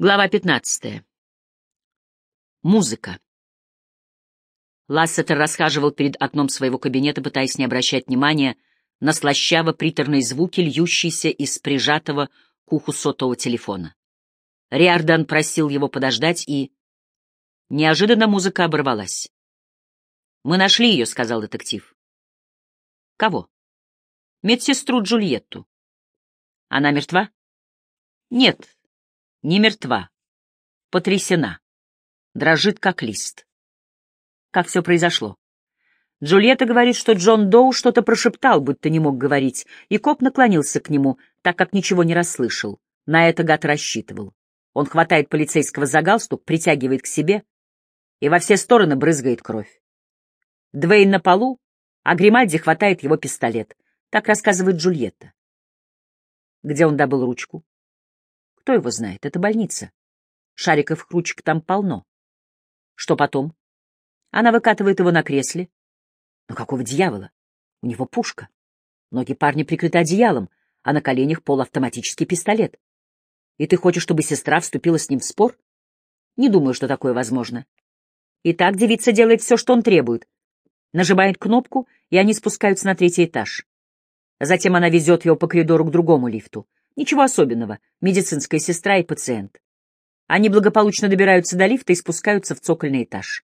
Глава 15. Музыка. Лассетер расхаживал перед окном своего кабинета, пытаясь не обращать внимания на слащаво-приторные звуки, льющиеся из прижатого к уху сотового телефона. Риордан просил его подождать, и... Неожиданно музыка оборвалась. «Мы нашли ее», — сказал детектив. «Кого?» «Медсестру Джульетту». «Она мертва?» «Нет, не мертва. Потрясена. Дрожит, как лист. Как все произошло? Джульетта говорит, что Джон Доу что-то прошептал, будто не мог говорить, и коп наклонился к нему, так как ничего не расслышал. На это гад рассчитывал. Он хватает полицейского за галстук, притягивает к себе и во все стороны брызгает кровь. Двейн на полу, а Гримальди хватает его пистолет. Так рассказывает Джульетта. Где он добыл ручку? Кто его знает? Это больница. Шариков ручек там полно. Что потом? Она выкатывает его на кресле. Но какого дьявола? У него пушка. Ноги парня прикрыты одеялом, а на коленях полуавтоматический пистолет. И ты хочешь, чтобы сестра вступила с ним в спор? Не думаю, что такое возможно. Итак, девица делает все, что он требует. Нажимает кнопку, и они спускаются на третий этаж. Затем она везет его по коридору к другому лифту. Ничего особенного. Медицинская сестра и пациент. Они благополучно добираются до лифта и спускаются в цокольный этаж.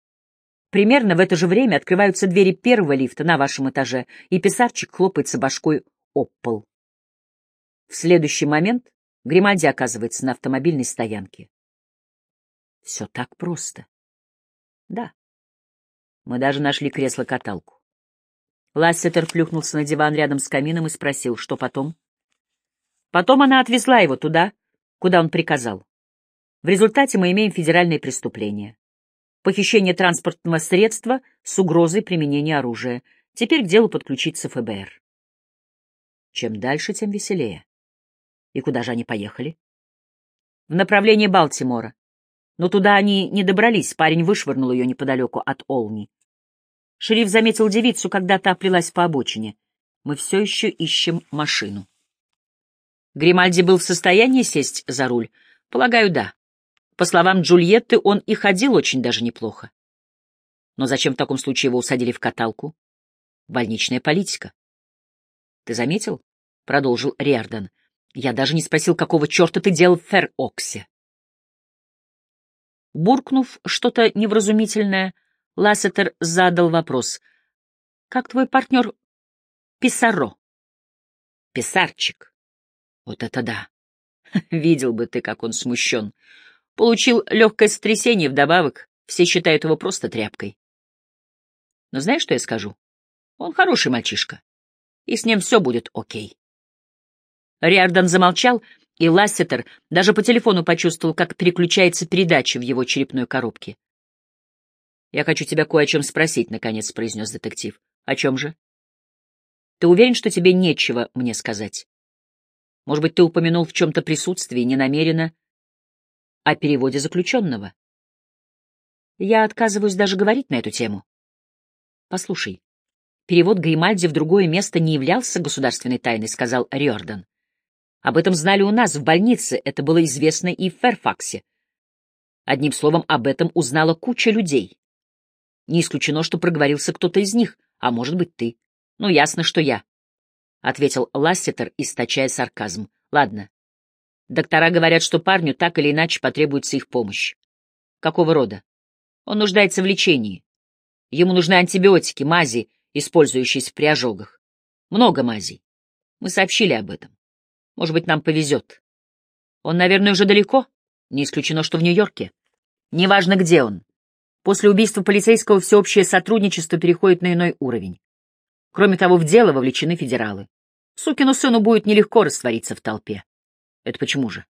Примерно в это же время открываются двери первого лифта на вашем этаже, и писарчик хлопается башкой об пол. В следующий момент Гримальди оказывается на автомобильной стоянке. Все так просто. Да. Мы даже нашли кресло-каталку. Лассетер плюхнулся на диван рядом с камином и спросил, что потом? Потом она отвезла его туда, куда он приказал. В результате мы имеем федеральное преступление. Похищение транспортного средства с угрозой применения оружия. Теперь к делу подключится ФБР. Чем дальше, тем веселее. И куда же они поехали? В направлении Балтимора. Но туда они не добрались, парень вышвырнул ее неподалеку от Олни. Шериф заметил девицу, когда та плелась по обочине. Мы все еще ищем машину. Гримальди был в состоянии сесть за руль? Полагаю, да. По словам Джульетты, он и ходил очень даже неплохо. Но зачем в таком случае его усадили в каталку? Больничная политика. Ты заметил? Продолжил Риордан. Я даже не спросил, какого черта ты делал в Фер-Оксе. Буркнув что-то невразумительное, Лассетер задал вопрос. «Как твой партнер Писаро?» «Писарчик. Вот это да! Видел бы ты, как он смущен. Получил легкое сотрясение вдобавок, все считают его просто тряпкой. Но знаешь, что я скажу? Он хороший мальчишка, и с ним все будет окей. Риордан замолчал, и Лассетер даже по телефону почувствовал, как переключается передача в его черепной коробке. «Я хочу тебя кое о чем спросить», — наконец произнес детектив. «О чем же?» «Ты уверен, что тебе нечего мне сказать?» Может быть, ты упомянул в чем-то присутствии, ненамеренно, о переводе заключенного? Я отказываюсь даже говорить на эту тему. Послушай, перевод Гримальди в другое место не являлся государственной тайной, сказал Риордан. Об этом знали у нас в больнице, это было известно и в Ферфаксе. Одним словом, об этом узнала куча людей. Не исключено, что проговорился кто-то из них, а может быть, ты. Ну, ясно, что я. — ответил Лассетер, источая сарказм. — Ладно. Доктора говорят, что парню так или иначе потребуется их помощь. Какого рода? Он нуждается в лечении. Ему нужны антибиотики, мази, использующиеся при ожогах. Много мазей. Мы сообщили об этом. Может быть, нам повезет. Он, наверное, уже далеко. Не исключено, что в Нью-Йорке. Неважно, где он. После убийства полицейского всеобщее сотрудничество переходит на иной уровень. Кроме того, в дело вовлечены федералы. Сукину сыну будет нелегко раствориться в толпе. Это почему же?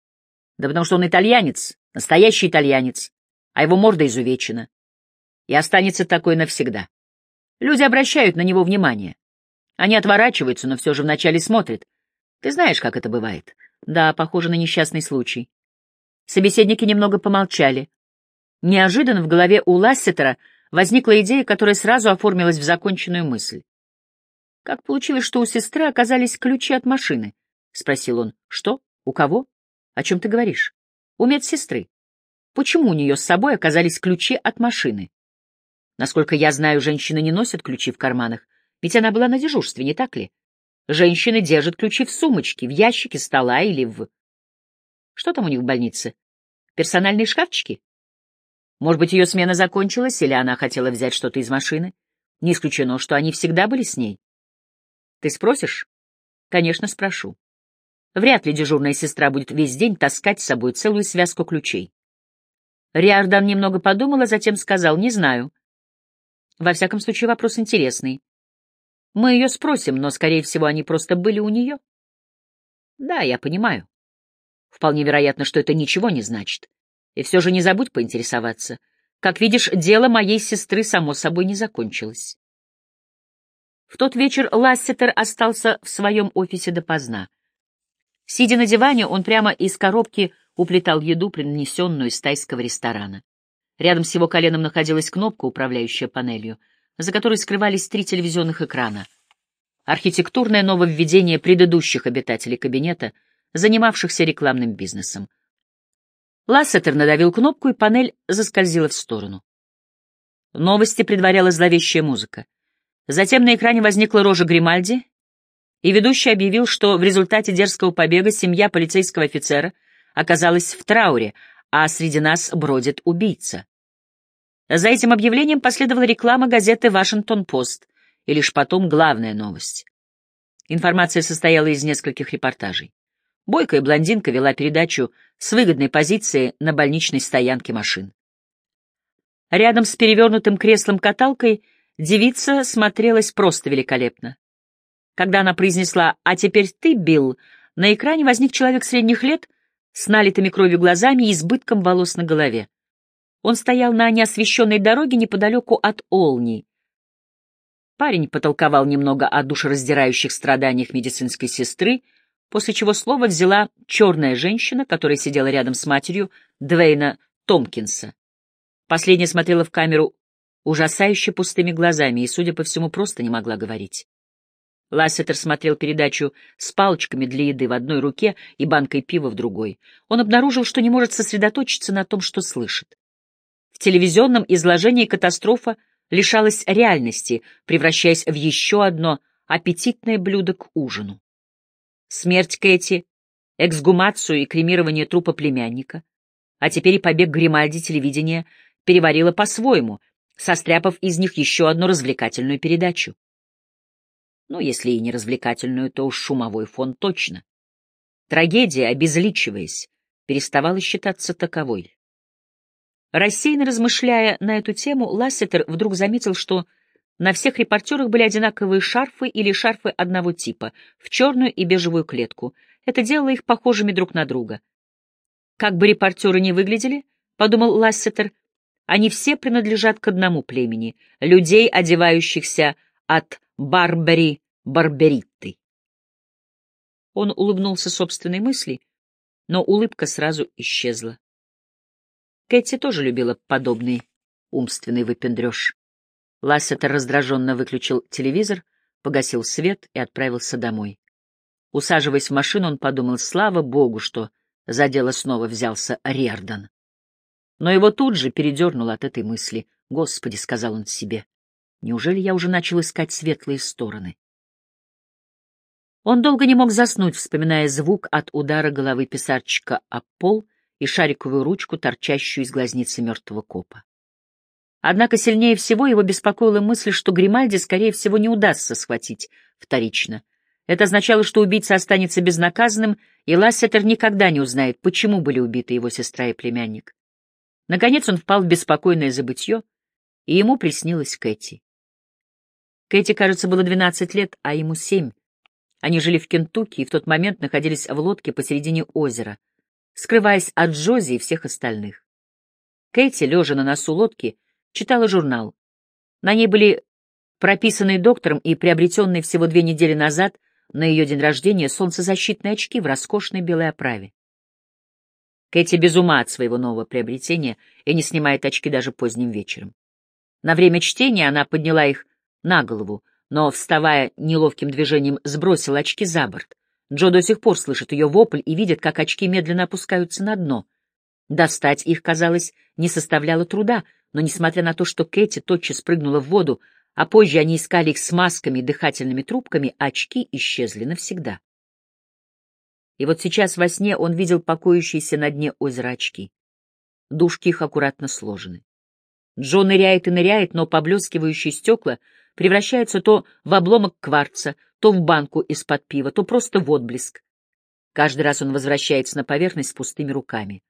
Да потому что он итальянец, настоящий итальянец, а его морда изувечена. И останется такой навсегда. Люди обращают на него внимание. Они отворачиваются, но все же вначале смотрят. Ты знаешь, как это бывает. Да, похоже на несчастный случай. Собеседники немного помолчали. Неожиданно в голове у Лассетера возникла идея, которая сразу оформилась в законченную мысль. Как получилось, что у сестры оказались ключи от машины? — спросил он. — Что? У кого? О чем ты говоришь? У медсестры. Почему у нее с собой оказались ключи от машины? Насколько я знаю, женщины не носят ключи в карманах, ведь она была на дежурстве, не так ли? Женщины держат ключи в сумочке, в ящике стола или в... Что там у них в больнице? Персональные шкафчики? Может быть, ее смена закончилась, или она хотела взять что-то из машины? Не исключено, что они всегда были с ней. Ты спросишь? Конечно, спрошу. Вряд ли дежурная сестра будет весь день таскать с собой целую связку ключей. Риордан немного подумал, а затем сказал, не знаю. Во всяком случае, вопрос интересный. Мы ее спросим, но, скорее всего, они просто были у нее. Да, я понимаю. Вполне вероятно, что это ничего не значит. И все же не забудь поинтересоваться. Как видишь, дело моей сестры само собой не закончилось. В тот вечер Лассетер остался в своем офисе допоздна. Сидя на диване, он прямо из коробки уплетал еду, принесенную из тайского ресторана. Рядом с его коленом находилась кнопка, управляющая панелью, за которой скрывались три телевизионных экрана. Архитектурное нововведение предыдущих обитателей кабинета, занимавшихся рекламным бизнесом. Лассетер надавил кнопку, и панель заскользила в сторону. Новости предваряла зловещая музыка. Затем на экране возникла рожа Гримальди, и ведущий объявил, что в результате дерзкого побега семья полицейского офицера оказалась в трауре, а среди нас бродит убийца. За этим объявлением последовала реклама газеты «Вашингтон-Пост», и лишь потом главная новость. Информация состояла из нескольких репортажей. Бойкая блондинка вела передачу с выгодной позиции на больничной стоянке машин. Рядом с перевернутым креслом-каталкой девица смотрелась просто великолепно. Когда она произнесла «А теперь ты, Билл», на экране возник человек средних лет с налитыми кровью глазами и избытком волос на голове. Он стоял на неосвещенной дороге неподалеку от Олни. Парень потолковал немного о душераздирающих страданиях медицинской сестры, после чего слово взяла черная женщина, которая сидела рядом с матерью Двейна Томкинса. Последняя смотрела в камеру ужасающе пустыми глазами и, судя по всему, просто не могла говорить. Лассетер смотрел передачу с палочками для еды в одной руке и банкой пива в другой. Он обнаружил, что не может сосредоточиться на том, что слышит. В телевизионном изложении катастрофа лишалась реальности, превращаясь в еще одно аппетитное блюдо к ужину. Смерть Кэти, эксгумацию и кремирование трупа племянника, а теперь и побег Гримальди телевидения переварило по-своему, состряпав из них еще одну развлекательную передачу. Ну, если и не развлекательную, то уж шумовой фон точно. Трагедия, обезличиваясь, переставала считаться таковой. Рассеянно размышляя на эту тему, Лассетер вдруг заметил, что на всех репортерах были одинаковые шарфы или шарфы одного типа, в черную и бежевую клетку. Это делало их похожими друг на друга. Как бы репортеры ни выглядели, — подумал Лассетер, — они все принадлежат к одному племени — людей, одевающихся от Барбари Барберитты. Он улыбнулся собственной мысли, но улыбка сразу исчезла. Кэти тоже любила подобный умственный выпендреж. Лассетер раздраженно выключил телевизор, погасил свет и отправился домой. Усаживаясь в машину, он подумал, слава богу, что за дело снова взялся Риордан. Но его тут же передернуло от этой мысли. «Господи», — сказал он себе, Неужели я уже начал искать светлые стороны? Он долго не мог заснуть, вспоминая звук от удара головы писарчика о пол и шариковую ручку, торчащую из глазницы мертвого копа. Однако сильнее всего его беспокоила мысль, что Гримальди, скорее всего, не удастся схватить вторично. Это означало, что убийца останется безнаказанным, и Лассетер никогда не узнает, почему были убиты его сестра и племянник. Наконец он впал в беспокойное забытье, и ему приснилась Кэти. Кэти, кажется, было 12 лет, а ему 7. Они жили в Кентукки и в тот момент находились в лодке посередине озера, скрываясь от Джози и всех остальных. Кэти, лежа на носу лодки, читала журнал. На ней были прописанные доктором и приобретенные всего две недели назад на ее день рождения солнцезащитные очки в роскошной белой оправе. Кэти без ума от своего нового приобретения и не снимает очки даже поздним вечером. На время чтения она подняла их на голову, но, вставая неловким движением, сбросил очки за борт. Джо до сих пор слышит ее вопль и видит, как очки медленно опускаются на дно. Достать их, казалось, не составляло труда, но, несмотря на то, что Кэти тотчас прыгнула в воду, а позже они искали их с масками и дыхательными трубками, очки исчезли навсегда. И вот сейчас во сне он видел покоящиеся на дне озера очки. Дужки их аккуратно сложены. Джо ныряет и ныряет, но поблескивающие стекла превращаются то в обломок кварца, то в банку из-под пива, то просто в отблеск. Каждый раз он возвращается на поверхность с пустыми руками.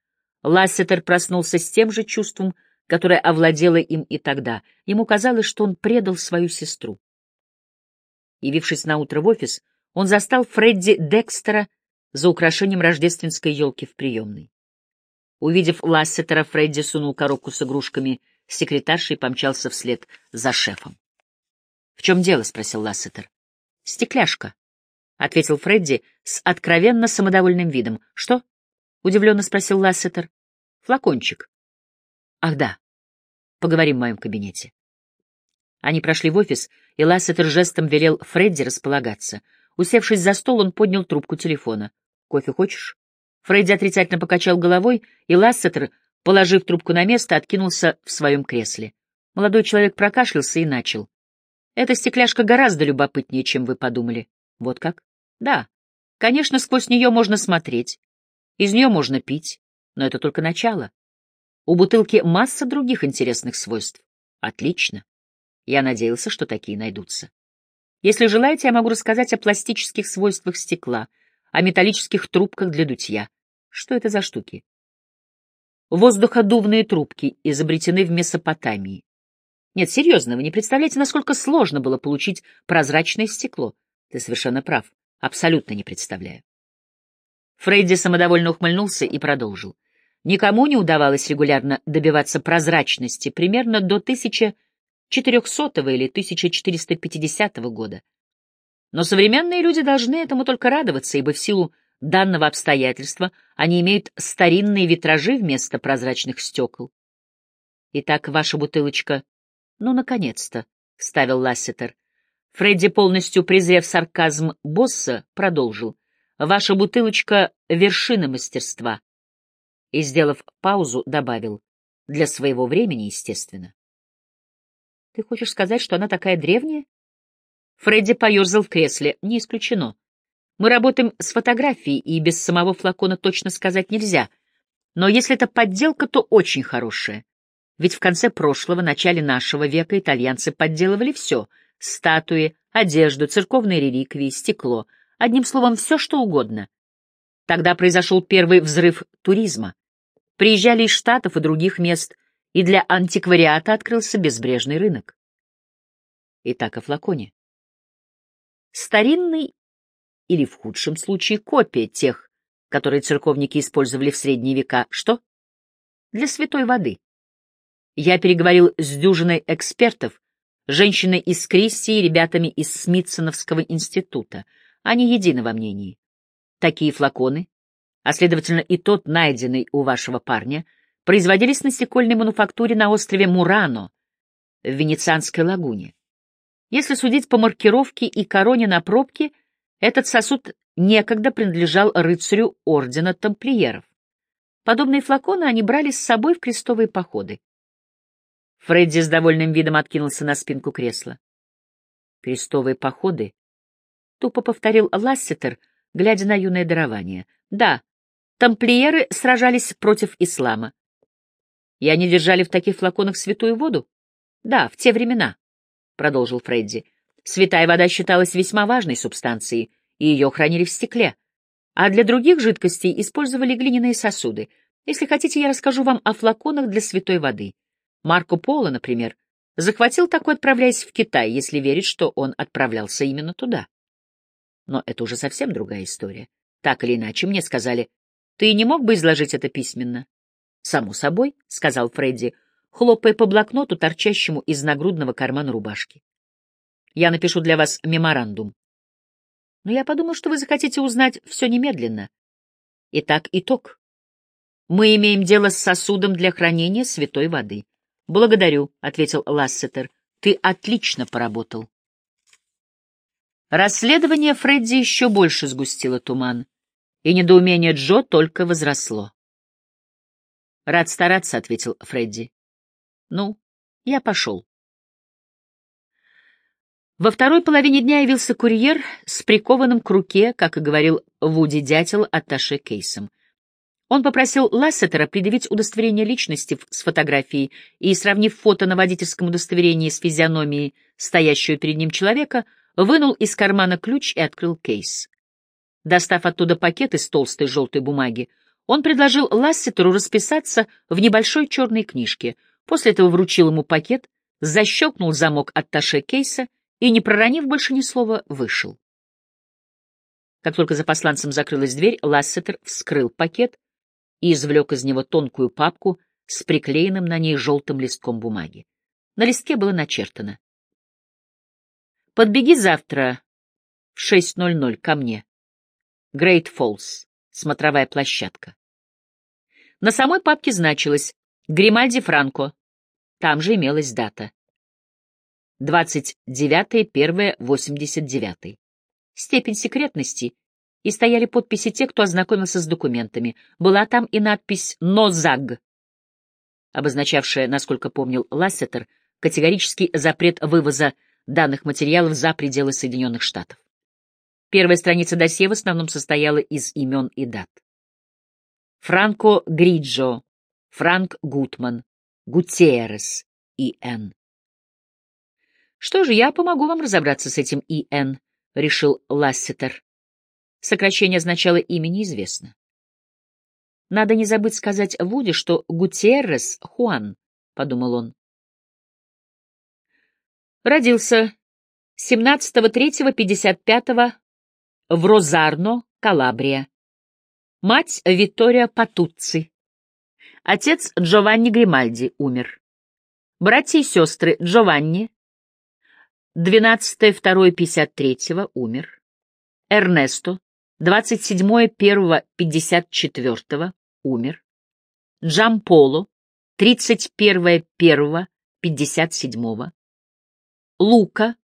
Лассетер проснулся с тем же чувством, которое овладело им и тогда. Ему казалось, что он предал свою сестру. Явившись наутро в офис, он застал Фредди Декстера за украшением рождественской елки в приемной. Увидев Лассетера, Фредди сунул коробку с игрушками секретарши и помчался вслед за шефом. — В чем дело? — спросил Лассетер. — Стекляшка, — ответил Фредди с откровенно самодовольным видом. — Что? — удивленно спросил Лассетер. — Флакончик. — Ах да. Поговорим в моем кабинете. Они прошли в офис, и Лассетер жестом велел Фредди располагаться. Усевшись за стол, он поднял трубку телефона. — Кофе хочешь? Фредди отрицательно покачал головой, и Лассетер, положив трубку на место, откинулся в своем кресле. Молодой человек прокашлялся и начал. «Эта стекляшка гораздо любопытнее, чем вы подумали». «Вот как?» «Да. Конечно, сквозь нее можно смотреть. Из нее можно пить. Но это только начало. У бутылки масса других интересных свойств. Отлично. Я надеялся, что такие найдутся. Если желаете, я могу рассказать о пластических свойствах стекла, о металлических трубках для дутья. Что это за штуки? Воздуходувные трубки изобретены в Месопотамии. Нет, серьезно, вы не представляете, насколько сложно было получить прозрачное стекло. Ты совершенно прав. Абсолютно не представляю. Фрейди самодовольно ухмыльнулся и продолжил. Никому не удавалось регулярно добиваться прозрачности примерно до 1400 или 1450 года. Но современные люди должны этому только радоваться, ибо в силу данного обстоятельства они имеют старинные витражи вместо прозрачных стекол. Итак, ваша бутылочка... Ну, наконец-то, — вставил Лассетер. Фредди, полностью презрев сарказм босса, продолжил. Ваша бутылочка — вершина мастерства. И, сделав паузу, добавил. Для своего времени, естественно. Ты хочешь сказать, что она такая древняя? Фредди поерзал в кресле. Не исключено. Мы работаем с фотографией, и без самого флакона точно сказать нельзя. Но если это подделка, то очень хорошая. Ведь в конце прошлого, начале нашего века итальянцы подделывали все — статуи, одежду, церковные реликвии, стекло. Одним словом, все что угодно. Тогда произошел первый взрыв туризма. Приезжали из Штатов и других мест, и для антиквариата открылся безбрежный рынок. Итак, о флаконе. Старинный или, в худшем случае, копия тех, которые церковники использовали в средние века. Что? Для святой воды. Я переговорил с дюжиной экспертов, женщиной из Кристи и ребятами из Смитсоновского института. Они едины во мнении. Такие флаконы, а, следовательно, и тот, найденный у вашего парня, производились на стекольной мануфактуре на острове Мурано в Венецианской лагуне. Если судить по маркировке и короне на пробке, этот сосуд некогда принадлежал рыцарю ордена тамплиеров. Подобные флаконы они брали с собой в крестовые походы. Фредди с довольным видом откинулся на спинку кресла. «Крестовые походы?» — тупо повторил Лассетер, глядя на юное дарование. «Да, тамплиеры сражались против ислама. И они держали в таких флаконах святую воду? Да, в те времена продолжил Фредди. Святая вода считалась весьма важной субстанцией, и ее хранили в стекле. А для других жидкостей использовали глиняные сосуды. Если хотите, я расскажу вам о флаконах для святой воды. Марко Поло, например, захватил такой, отправляясь в Китай, если верить, что он отправлялся именно туда. Но это уже совсем другая история. Так или иначе, мне сказали, ты не мог бы изложить это письменно? — Само собой, — сказал Фредди, — хлопая по блокноту, торчащему из нагрудного кармана рубашки. «Я напишу для вас меморандум. Но я подумал, что вы захотите узнать все немедленно. Итак, итог. Мы имеем дело с сосудом для хранения святой воды. Благодарю, — ответил Лассетер. Ты отлично поработал. Расследование Фредди еще больше сгустило туман, и недоумение Джо только возросло. «Рад стараться», — ответил Фредди. «Ну, я пошел». Во второй половине дня явился курьер с прикованным к руке, как и говорил Вуди Дятел, атташе кейсом. Он попросил Лассетера предъявить удостоверение личности с фотографией и, сравнив фото на водительском удостоверении с физиономией стоящего перед ним человека, вынул из кармана ключ и открыл кейс. Достав оттуда пакет из толстой желтой бумаги, он предложил Лассетеру расписаться в небольшой черной книжке, после этого вручил ему пакет, защелкнул замок атташе кейса и, не проронив больше ни слова, вышел. Как только за посланцем закрылась дверь, Лассетер вскрыл пакет и извлек из него тонкую папку с приклеенным на ней желтым листком бумаги. На листке было начертано. «Подбеги завтра в 6.00 ко мне. Грейт Фоллс, смотровая площадка». На самой папке значилось «Гримальди Франко». Там же имелась дата. 29.01.89. Степень секретности. И стояли подписи тех, кто ознакомился с документами. Была там и надпись «Нозаг», обозначавшая, насколько помнил Лассетер, категорический запрет вывоза данных материалов за пределы Соединенных Штатов. Первая страница досье в основном состояла из имен и дат. Франко Гриджо, Франк Гутман, Гутиерес, И.Н. «Что же, я помогу вам разобраться с этим И.Н., — решил Лассетер. Сокращение означало имя неизвестно. «Надо не забыть сказать Вуди, что Гутеррес Хуан», — подумал он. Родился 17.03.55 в Розарно, Калабрия. Мать Виттория Патуцци. Отец Джованни Гримальди умер. Братья и сестры Джованни 12.02.53 умер. Эрнесто, 27.01.54 умер. Джамполо, 31.01.57. Лука,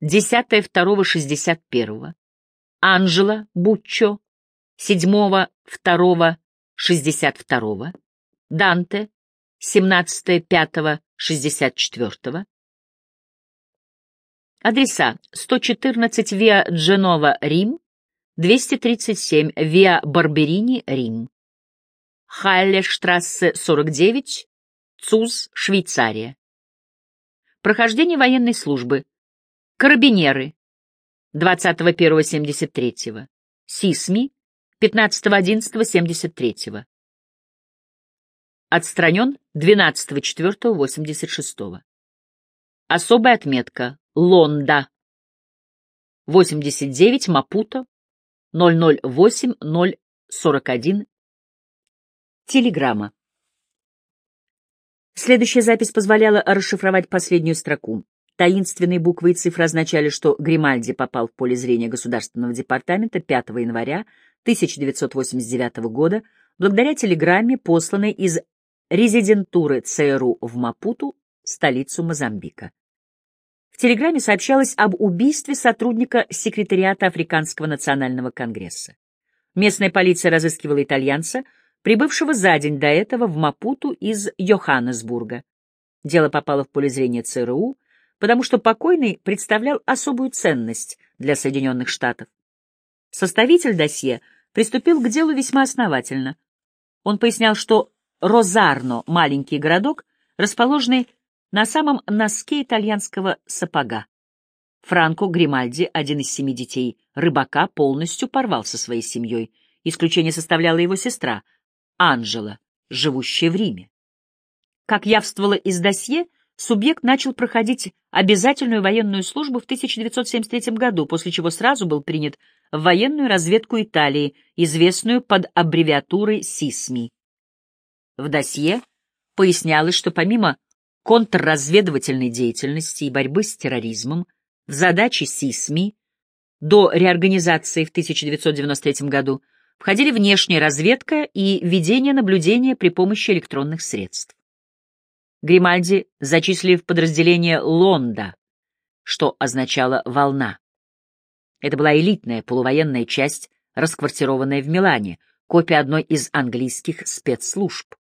10.02.61. Анжела Буччо, 7.02.62. Данте, 17.05.64. Адреса 114 Виа Дженова, Рим, 237 Виа Барберини, Рим. Халлештрассе 49, ЦУЗ, Швейцария. Прохождение военной службы. Карабинеры. 21.73. СИСМИ. 15.11.73. Отстранен 12.04.86. Особая отметка. Лонда. 89 Мапуто 008041. Телеграмма. Следующая запись позволяла расшифровать последнюю строку. Таинственные буквы и цифры означали, что Гримальди попал в поле зрения Государственного департамента 5 января 1989 года благодаря телеграмме, посланной из резидентуры ЦРУ в Мапуту, столицу Мозамбика. В телеграмме сообщалось об убийстве сотрудника секретариата Африканского национального конгресса. Местная полиция разыскивала итальянца, прибывшего за день до этого в Мапуту из Йоханнесбурга. Дело попало в поле зрения ЦРУ, потому что покойный представлял особую ценность для Соединенных Штатов. Составитель досье приступил к делу весьма основательно. Он пояснял, что Розарно, маленький городок, расположенный на самом носке итальянского сапога. Франко Гримальди, один из семи детей рыбака, полностью порвал со своей семьей. Исключение составляла его сестра, Анжела, живущая в Риме. Как явствовало из досье, субъект начал проходить обязательную военную службу в 1973 году, после чего сразу был принят в военную разведку Италии, известную под аббревиатурой СИСМИ. В досье пояснялось, что помимо контрразведывательной деятельности и борьбы с терроризмом в задачи СИСМИ до реорганизации в 1993 году входили внешняя разведка и ведение наблюдения при помощи электронных средств. Гримальди зачислили в подразделение «Лонда», что означало «волна». Это была элитная полувоенная часть, расквартированная в Милане, копия одной из английских спецслужб.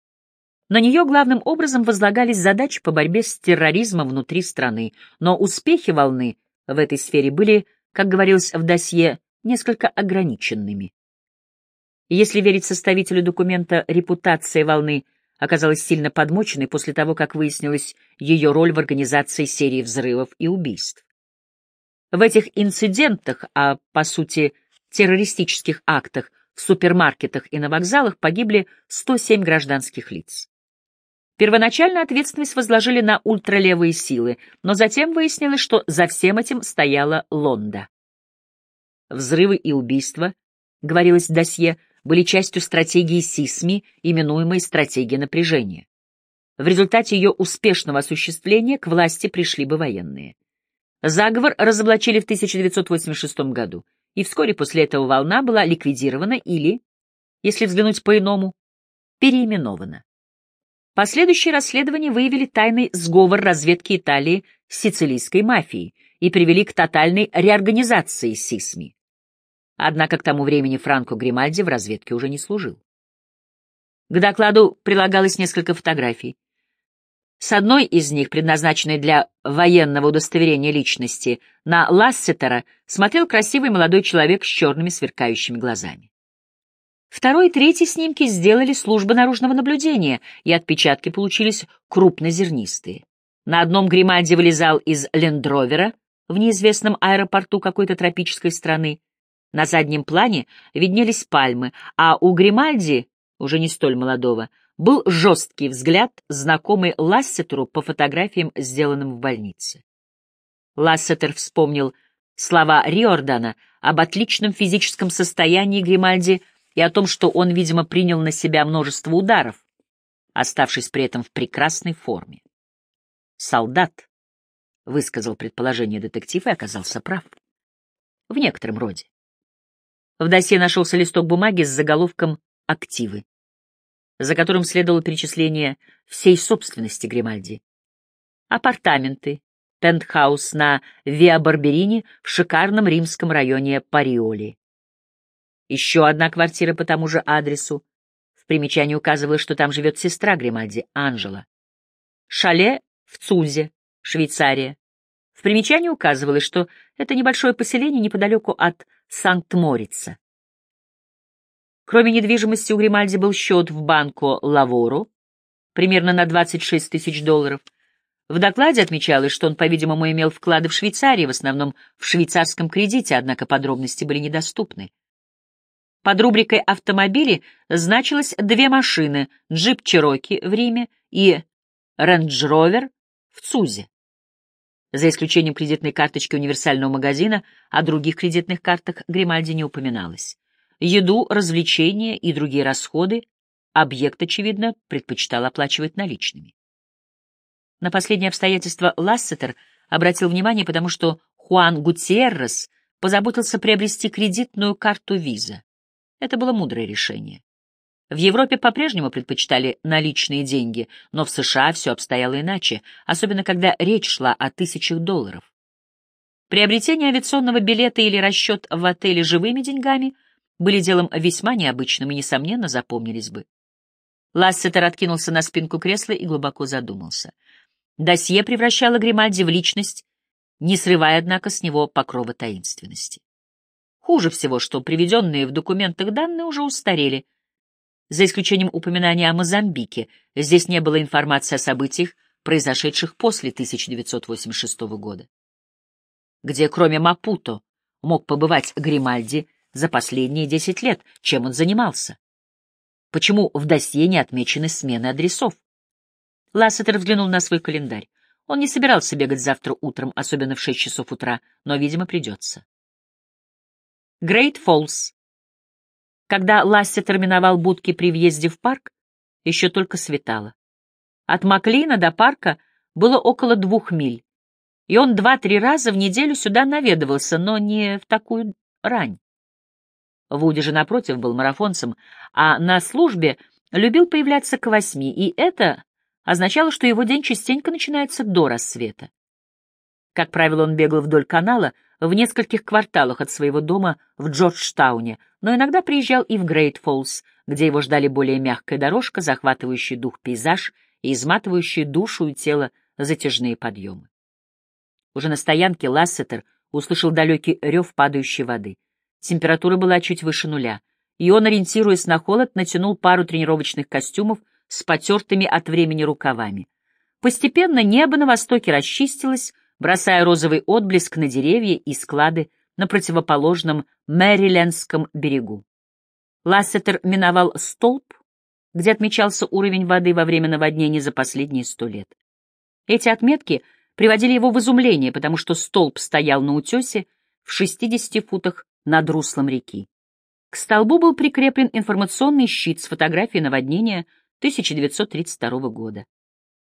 На нее главным образом возлагались задачи по борьбе с терроризмом внутри страны, но успехи волны в этой сфере были, как говорилось в досье, несколько ограниченными. Если верить составителю документа, репутация волны оказалась сильно подмоченной после того, как выяснилась ее роль в организации серии взрывов и убийств. В этих инцидентах, а по сути террористических актах в супермаркетах и на вокзалах погибли 107 гражданских лиц. Первоначально ответственность возложили на ультралевые силы, но затем выяснилось, что за всем этим стояла Лонда. Взрывы и убийства, говорилось в досье, были частью стратегии СИСМИ, именуемой стратегией напряжения. В результате ее успешного осуществления к власти пришли бы военные. Заговор разоблачили в 1986 году, и вскоре после этого волна была ликвидирована или, если взглянуть по-иному, переименована. Последующие расследования выявили тайный сговор разведки Италии с сицилийской мафией и привели к тотальной реорганизации СИСМИ. Однако к тому времени Франко Гримальди в разведке уже не служил. К докладу прилагалось несколько фотографий. С одной из них, предназначенной для военного удостоверения личности, на Лассетера смотрел красивый молодой человек с черными сверкающими глазами. Второй и третий снимки сделали службы наружного наблюдения, и отпечатки получились крупнозернистые. На одном Гримальди вылезал из лендровера в неизвестном аэропорту какой-то тропической страны, на заднем плане виднелись пальмы, а у Гримальди, уже не столь молодого, был жесткий взгляд, знакомый Лассетеру по фотографиям, сделанным в больнице. Лассетер вспомнил слова Риордана об отличном физическом состоянии Гримальди и о том, что он, видимо, принял на себя множество ударов, оставшись при этом в прекрасной форме. «Солдат», — высказал предположение детектив и оказался прав. В некотором роде. В досье нашелся листок бумаги с заголовком «Активы», за которым следовало перечисление всей собственности Гримальди. Апартаменты, пентхаус на Виа Барберини в шикарном римском районе Париоли. Еще одна квартира по тому же адресу. В примечании указывалось, что там живет сестра Гримальди, Анжела. Шале в Цузе, Швейцария. В примечании указывалось, что это небольшое поселение неподалеку от Санкт-Морица. Кроме недвижимости у Гримальди был счет в банку Лавору, примерно на 26 тысяч долларов. В докладе отмечалось, что он, по-видимому, имел вклады в Швейцарии, в основном в швейцарском кредите, однако подробности были недоступны. Под рубрикой «Автомобили» значилось две машины — джип Чироки в Риме и Рейндж-Ровер в Цузе. За исключением кредитной карточки универсального магазина, о других кредитных картах Гримальди не упоминалось. Еду, развлечения и другие расходы объект, очевидно, предпочитал оплачивать наличными. На последнее обстоятельство Лассетер обратил внимание, потому что Хуан Гутьеррес позаботился приобрести кредитную карту виза. Это было мудрое решение. В Европе по-прежнему предпочитали наличные деньги, но в США все обстояло иначе, особенно когда речь шла о тысячах долларов. Приобретение авиационного билета или расчет в отеле живыми деньгами были делом весьма необычным и, несомненно, запомнились бы. Лассетер откинулся на спинку кресла и глубоко задумался. Досье превращало Гримальди в личность, не срывая, однако, с него покрова таинственности. Хуже всего, что приведенные в документах данные уже устарели, за исключением упоминания о Мозамбике, здесь не было информации о событиях, произошедших после 1986 года. Где, кроме Мапуто, мог побывать Гримальди за последние десять лет, чем он занимался? Почему в досье не отмечены смены адресов? Лассетер взглянул на свой календарь. Он не собирался бегать завтра утром, особенно в шесть часов утра, но, видимо, придется. Грейт Фоллс, когда Ласси терминовал будки при въезде в парк, еще только светало. От Маклина до парка было около двух миль, и он два-три раза в неделю сюда наведывался, но не в такую рань. Вуди же, напротив, был марафонцем, а на службе любил появляться к восьми, и это означало, что его день частенько начинается до рассвета. Как правило, он бегал вдоль канала, в нескольких кварталах от своего дома в Джорджтауне, но иногда приезжал и в Грейт-Фоллс, где его ждали более мягкая дорожка, захватывающий дух пейзаж и изматывающие душу и тело затяжные подъемы. Уже на стоянке Лассетер услышал далекий рев падающей воды. Температура была чуть выше нуля, и он, ориентируясь на холод, натянул пару тренировочных костюмов с потертыми от времени рукавами. Постепенно небо на востоке расчистилось, бросая розовый отблеск на деревья и склады на противоположном Мэрилендском берегу. Лассетер миновал столб, где отмечался уровень воды во время наводнений за последние сто лет. Эти отметки приводили его в изумление, потому что столб стоял на утесе в 60 футах над руслом реки. К столбу был прикреплен информационный щит с фотографией наводнения 1932 года.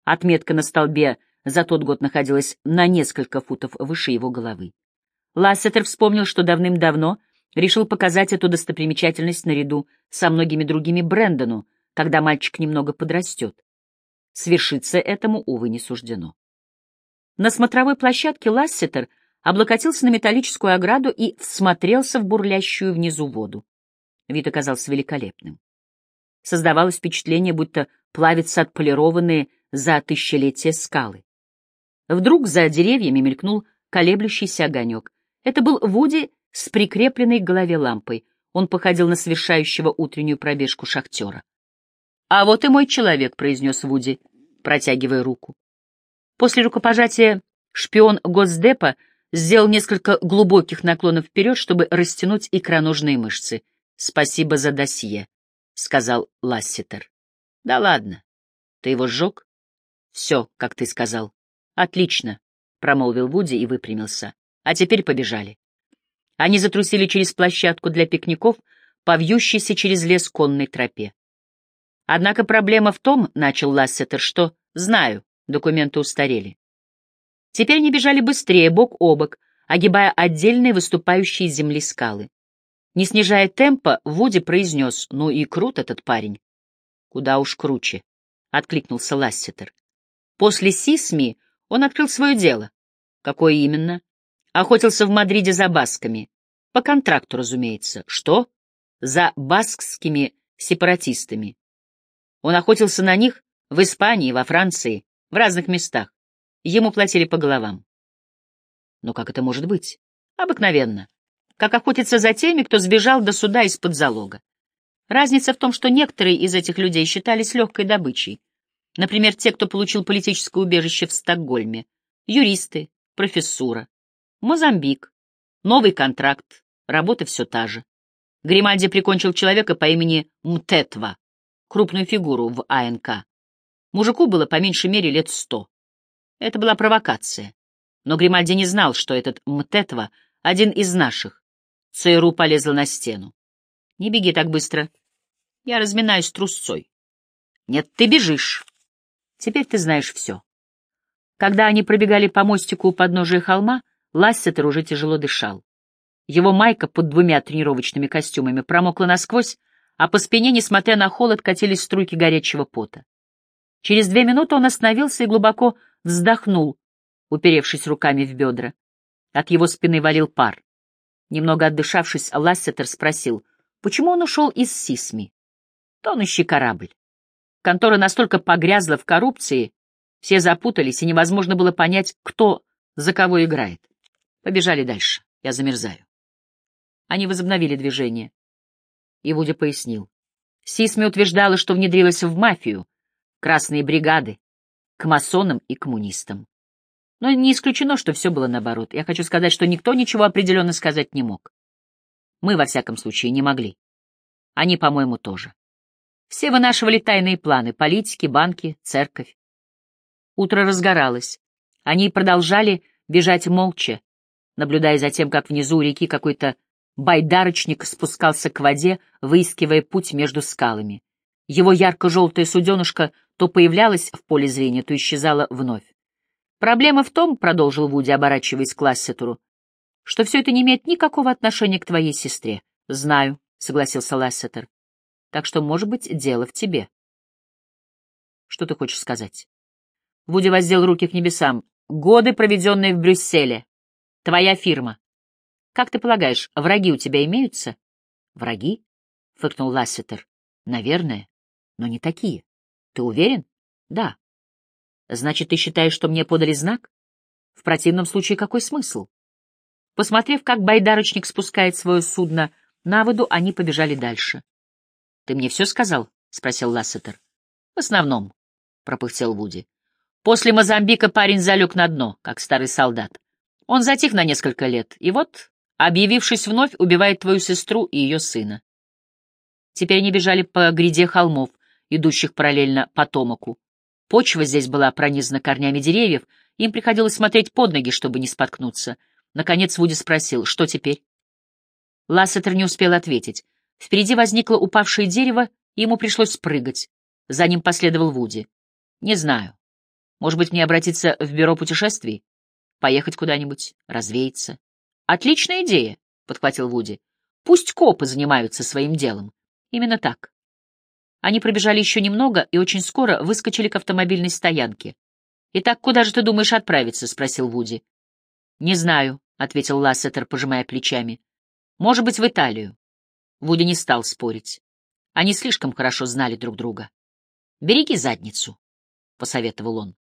Отметка на столбе за тот год находилась на несколько футов выше его головы. Лассетер вспомнил, что давным-давно решил показать эту достопримечательность наряду со многими другими Брэндону, когда мальчик немного подрастет. Свершиться этому, увы, не суждено. На смотровой площадке Лассетер облокотился на металлическую ограду и всмотрелся в бурлящую внизу воду. Вид оказался великолепным. Создавалось впечатление, будто плавятся отполированные за тысячелетия скалы. Вдруг за деревьями мелькнул колеблющийся огонек. Это был Вуди с прикрепленной к голове лампой. Он походил на совершающего утреннюю пробежку шахтера. «А вот и мой человек», — произнес Вуди, протягивая руку. После рукопожатия шпион Госдепа сделал несколько глубоких наклонов вперед, чтобы растянуть икроножные мышцы. «Спасибо за досье», — сказал Ласситер. «Да ладно. Ты его сжег?» «Все, как ты сказал». «Отлично», — промолвил Вуди и выпрямился. «А теперь побежали». Они затрусили через площадку для пикников, повьющейся через лес конной тропе. Однако проблема в том, — начал Лассетер, — что, знаю, документы устарели. Теперь они бежали быстрее, бок о бок, огибая отдельные выступающие из земли скалы. Не снижая темпа, Вуди произнес, ну и крут этот парень. Куда уж круче, — откликнулся Лассетер. После Сисми он открыл свое дело. Какое именно? Охотился в Мадриде за басками. По контракту, разумеется. Что? За баскскими сепаратистами. Он охотился на них в Испании, во Франции, в разных местах. Ему платили по головам. Но как это может быть? Обыкновенно. Как охотиться за теми, кто сбежал до суда из-под залога. Разница в том, что некоторые из этих людей считались легкой добычей. Например, те, кто получил политическое убежище в Стокгольме. Юристы, профессура. Мозамбик. Новый контракт. Работа все та же. Гримальди прикончил человека по имени Мтетва крупную фигуру в АНК. Мужику было по меньшей мере лет сто. Это была провокация. Но Гримальди не знал, что этот Мтетва — один из наших. ЦРУ полезла на стену. «Не беги так быстро. Я разминаюсь трусцой». «Нет, ты бежишь. Теперь ты знаешь все». Когда они пробегали по мостику у подножия холма, Лассетер уже тяжело дышал. Его майка под двумя тренировочными костюмами промокла насквозь, а по спине, несмотря на холод, катились струйки горячего пота. Через две минуты он остановился и глубоко вздохнул, уперевшись руками в бедра. От его спины валил пар. Немного отдышавшись, Лассетер спросил, почему он ушел из Сисми? Тонущий корабль. Контора настолько погрязла в коррупции, все запутались, и невозможно было понять, кто за кого играет. Побежали дальше. Я замерзаю. Они возобновили движение. И Вуди пояснил. Сисми утверждала, что внедрилась в мафию, красные бригады, к масонам и коммунистам. Но не исключено, что все было наоборот. Я хочу сказать, что никто ничего определенно сказать не мог. Мы, во всяком случае, не могли. Они, по-моему, тоже. Все вынашивали тайные планы — политики, банки, церковь. Утро разгоралось. Они продолжали бежать молча, наблюдая за тем, как внизу у реки какой-то Байдарочник спускался к воде, выискивая путь между скалами. Его ярко-желтая суденышко то появлялось в поле зрения, то исчезало вновь. «Проблема в том, — продолжил Вуди, оборачиваясь к Лассетеру, — что все это не имеет никакого отношения к твоей сестре. — Знаю, — согласился Лассетер. — Так что, может быть, дело в тебе. — Что ты хочешь сказать? Вуди воздел руки к небесам. — Годы, проведенные в Брюсселе. Твоя фирма. Как ты полагаешь, враги у тебя имеются? Враги? фыркнул Лассетер. Наверное, но не такие. Ты уверен? Да. Значит, ты считаешь, что мне подали знак? В противном случае какой смысл? Посмотрев, как байдарочник спускает свое судно на воду, они побежали дальше. — Ты мне все сказал? — спросил Лассетер. — В основном, — пропыхтел Вуди. После Мозамбика парень залег на дно, как старый солдат. Он затих на несколько лет, и вот, объявившись вновь, убивает твою сестру и ее сына. Теперь они бежали по гряде холмов, идущих параллельно Потомоку. Почва здесь была пронизана корнями деревьев, им приходилось смотреть под ноги, чтобы не споткнуться. Наконец Вуди спросил, что теперь? Лассетер не успел ответить. Впереди возникло упавшее дерево, и ему пришлось спрыгать. За ним последовал Вуди. «Не знаю. Может быть, мне обратиться в бюро путешествий? Поехать куда-нибудь, развеяться?» «Отличная идея», — подхватил Вуди. «Пусть копы занимаются своим делом. Именно так». Они пробежали еще немного и очень скоро выскочили к автомобильной стоянке. «Итак, куда же ты думаешь отправиться?» — спросил Вуди. «Не знаю», — ответил Лассетер, пожимая плечами. «Может быть, в Италию». Вуди не стал спорить. Они слишком хорошо знали друг друга. «Береги задницу», — посоветовал он.